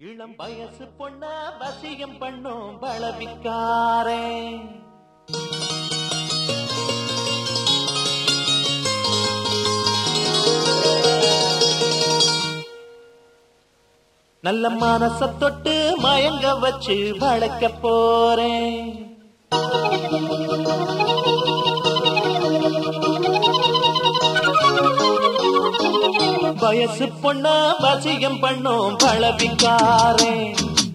இளம் வயசு பொண்ண வசியம் பண்ணும் பலவிக்காரே நல்ல மனச தொட்டு மயங்க வச்சு வளர்க்க போறேன். வயசு பொண்ணா வசியம் பண்ணோம் பழவிக்காரே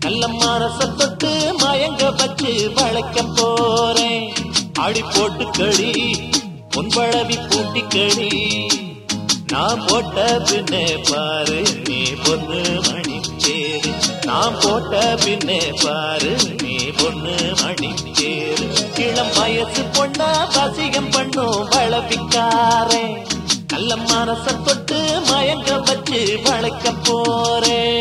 நல்ல மனச தொட்டு மயங்க வச்சு வளர்க்க போறேன் அடி போட்டு களி பொன்பழவி பூட்டி களி நான் போட்ட பின்னே பாரு நீ பொண்ணு மணி தேரு நான் போட்ட பின்னே பாரு நீ பொண்ணு மணிச்சேரு இளம் வயசு பொண்ணா வசியம் பண்ணும் வளவிக்காரே நல்ல மனச தொட்டு வச்சு வளைக்க போறேன்.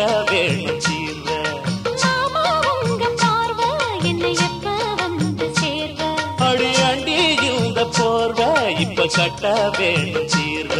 கட்ட வேணும் சீர்வ சேர்வ அழியண்டி இந்த போர்வை இப்ப கட்ட வேணும் சீர்வ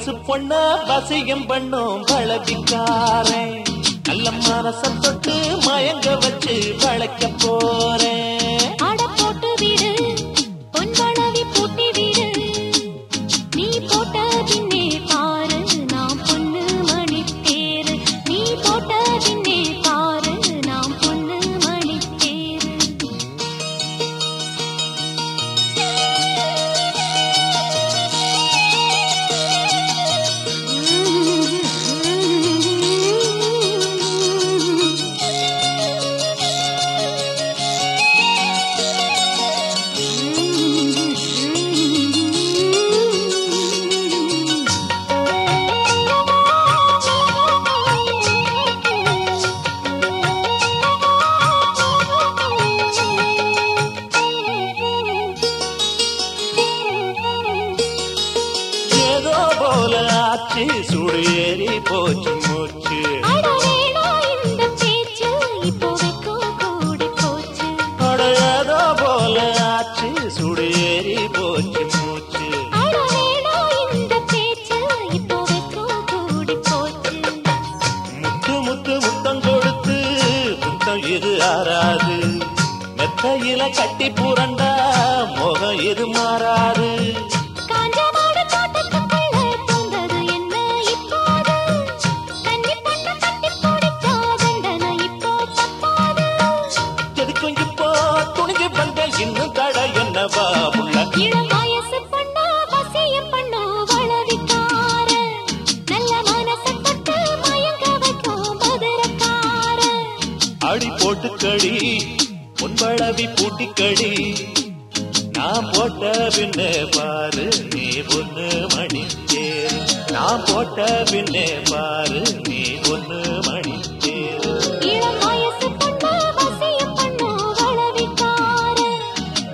பசு பொண்ணா வசியம் பண்ணும் பழவிக்காரே நல்ல மனச தொட்டு மயங்க வச்சு வளைக்க போ ஆச்சு சுடு ஏறி போச்சு மூச்சு. அடவேடா இந்த பேச்சு இப்போ வெக்கம் கூடி போச்சு. அட ஏதோ போல ஆச்சு சுடு ஏறி போச்சு மூச்சு. முத்து முத்து முத்தம் கொடுத்து முத்தம் இது ஆறாது. மெத்தையில கட்டி புரண்டா அடி போட்டு கடி பொன்பழவி பூட்டி கடி நான் போட்ட பின்னே பாரு நீ பொண்ணு மணி தேரு நான் போட்ட பின்னே பாரு நீ பொண்ணு மணி தேரு இளம் வயசு பொண்ணா வசியம் பண்ணோ வளவிக்கார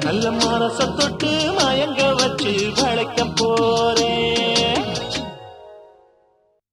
நல்ல மனச தொட்டு மயங்க வச்சு வளைக்க போ